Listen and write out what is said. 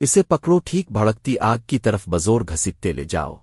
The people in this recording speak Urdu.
اسے پکڑو ٹھیک بھڑکتی آگ کی طرف بزور گھسیٹتے لے جاؤ۔